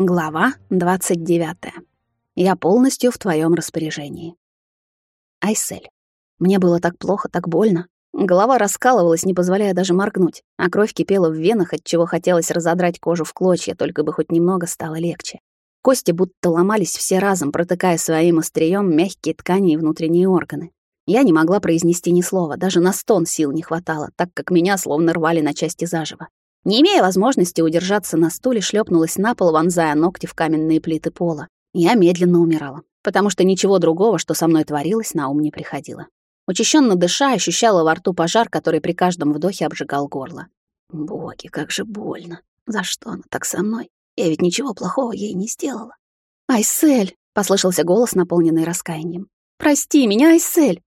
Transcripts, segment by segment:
Глава 29. Я полностью в твоем распоряжении. Айсель. Мне было так плохо, так больно. Голова раскалывалась, не позволяя даже моргнуть, а кровь кипела в венах, от чего хотелось разодрать кожу в клочья, только бы хоть немного стало легче. Кости будто ломались все разом, протыкая своим острием мягкие ткани и внутренние органы. Я не могла произнести ни слова, даже на стон сил не хватало, так как меня словно рвали на части заживо. Не имея возможности удержаться на стуле, шлепнулась на пол, вонзая ногти в каменные плиты пола. Я медленно умирала, потому что ничего другого, что со мной творилось, на ум не приходило. Учащенно дыша, ощущала во рту пожар, который при каждом вдохе обжигал горло. Боги, как же больно. За что она так со мной? Я ведь ничего плохого ей не сделала. «Айсель!» — послышался голос, наполненный раскаянием. «Прости меня, Айсель!»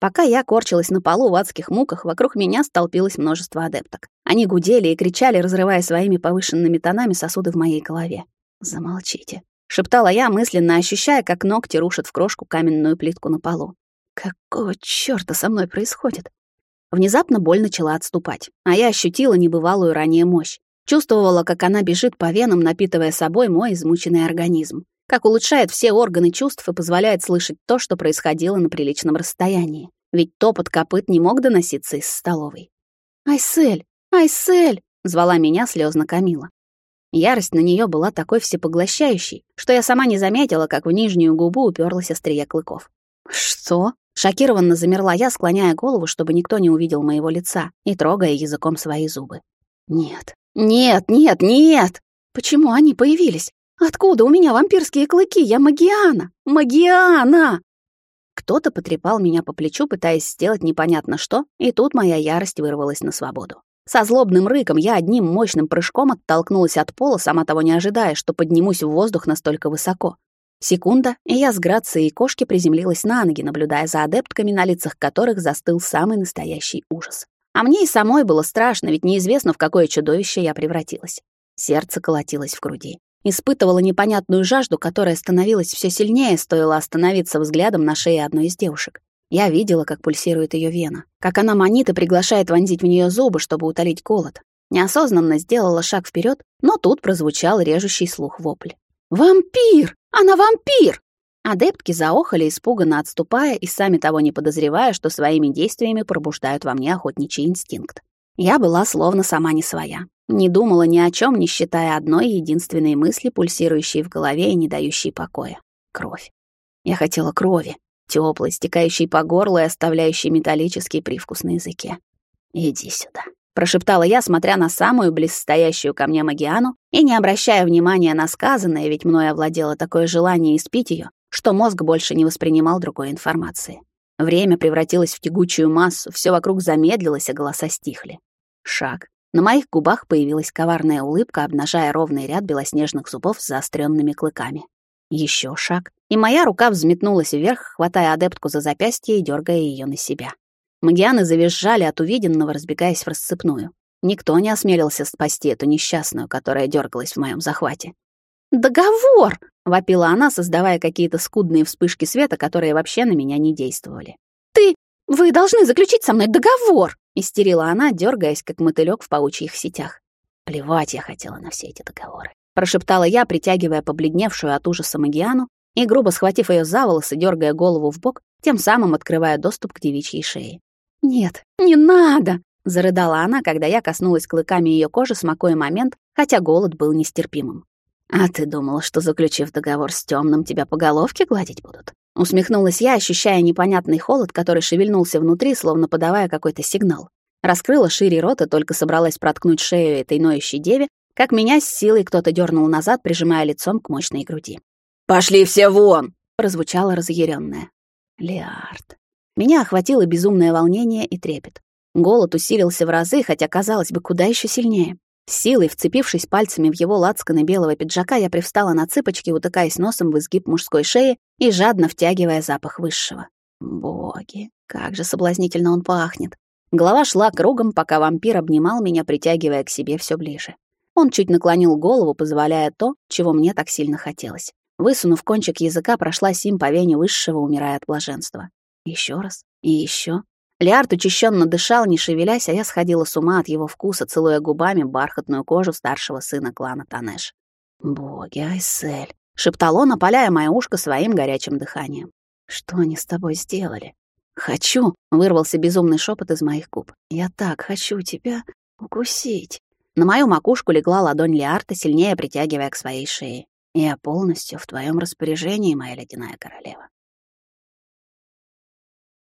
Пока я корчилась на полу в адских муках, вокруг меня столпилось множество адепток. Они гудели и кричали, разрывая своими повышенными тонами сосуды в моей голове. «Замолчите», — шептала я, мысленно ощущая, как ногти рушат в крошку каменную плитку на полу. «Какого чёрта со мной происходит?» Внезапно боль начала отступать, а я ощутила небывалую ранее мощь. Чувствовала, как она бежит по венам, напитывая собой мой измученный организм как улучшает все органы чувств и позволяет слышать то, что происходило на приличном расстоянии. Ведь топот копыт не мог доноситься из столовой. «Айсель! Айсель!» — звала меня слезно Камила. Ярость на нее была такой всепоглощающей, что я сама не заметила, как в нижнюю губу уперлась острия клыков. «Что?» — шокированно замерла я, склоняя голову, чтобы никто не увидел моего лица, и трогая языком свои зубы. «Нет, нет, нет, нет! Почему они появились? Откуда у меня вампирские клыки? Я Магиана! Магиана!» Кто-то потрепал меня по плечу, пытаясь сделать непонятно что, и тут моя ярость вырвалась на свободу. Со злобным рыком я одним мощным прыжком оттолкнулась от пола, сама того не ожидая, что поднимусь в воздух настолько высоко. Секунда, и я с грацией кошки приземлилась на ноги, наблюдая за адептками, на лицах которых застыл самый настоящий ужас. А мне и самой было страшно, ведь неизвестно, в какое чудовище я превратилась. Сердце колотилось в груди. Испытывала непонятную жажду, которая становилась все сильнее, стоило остановиться взглядом на шее одной из девушек. Я видела, как пульсирует ее вена, как она манит и приглашает вонзить в нее зубы, чтобы утолить голод. Неосознанно сделала шаг вперед, но тут прозвучал режущий слух вопль. «Вампир! Она вампир!» Адептки заохали, испуганно отступая и сами того не подозревая, что своими действиями пробуждают во мне охотничий инстинкт. Я была словно сама не своя. Не думала ни о чем, не считая одной единственной мысли, пульсирующей в голове и не дающей покоя. Кровь. Я хотела крови, теплой, стекающей по горлу и оставляющей металлический привкус на языке. «Иди сюда», — прошептала я, смотря на самую близстоящую ко мне Магиану и не обращая внимания на сказанное, ведь мной овладело такое желание испить ее, что мозг больше не воспринимал другой информации. Время превратилось в тягучую массу, все вокруг замедлилось, а голоса стихли. Шаг, на моих губах появилась коварная улыбка, обнажая ровный ряд белоснежных зубов с заостренными клыками. Еще шаг, и моя рука взметнулась вверх, хватая адептку за запястье и дергая ее на себя. Магианы завизжали от увиденного, разбегаясь в расцепную. Никто не осмелился спасти эту несчастную, которая дергалась в моем захвате. «Договор!» — вопила она, создавая какие-то скудные вспышки света, которые вообще на меня не действовали. «Ты... Вы должны заключить со мной договор!» Истерила она, дергаясь, как мотылёк в паучьих сетях. Плевать я хотела на все эти договоры. Прошептала я, притягивая побледневшую от ужаса Магиану и, грубо схватив ее за волосы, дергая голову в бок, тем самым открывая доступ к девичьей шее. «Нет, не надо!» — зарыдала она, когда я коснулась клыками ее кожи, смакуя момент, хотя голод был нестерпимым. «А ты думала, что, заключив договор с темным, тебя по головке гладить будут?» Усмехнулась я, ощущая непонятный холод, который шевельнулся внутри, словно подавая какой-то сигнал. Раскрыла шире рот и только собралась проткнуть шею этой ноющей деве, как меня с силой кто-то дернул назад, прижимая лицом к мощной груди. «Пошли все вон!» — прозвучало разъяренное. Лиард. Меня охватило безумное волнение и трепет. Голод усилился в разы, хотя, казалось бы, куда еще сильнее. С силой, вцепившись пальцами в его лацканы белого пиджака, я привстала на цыпочки, утыкаясь носом в изгиб мужской шеи и жадно втягивая запах высшего. Боги, как же соблазнительно он пахнет. Голова шла кругом, пока вампир обнимал меня, притягивая к себе все ближе. Он чуть наклонил голову, позволяя то, чего мне так сильно хотелось. Высунув кончик языка, прошла сим по вене высшего, умирая от блаженства. Еще раз и еще. Лиард учащенно дышал, не шевелясь, а я сходила с ума от его вкуса, целуя губами бархатную кожу старшего сына клана Танеш. «Боги, Айсель!» — шептал он, опаляя мое ушко своим горячим дыханием. «Что они с тобой сделали?» «Хочу!» — вырвался безумный шепот из моих губ. «Я так хочу тебя укусить!» На мою макушку легла ладонь Лиарта, сильнее притягивая к своей шее. «Я полностью в твоем распоряжении, моя ледяная королева».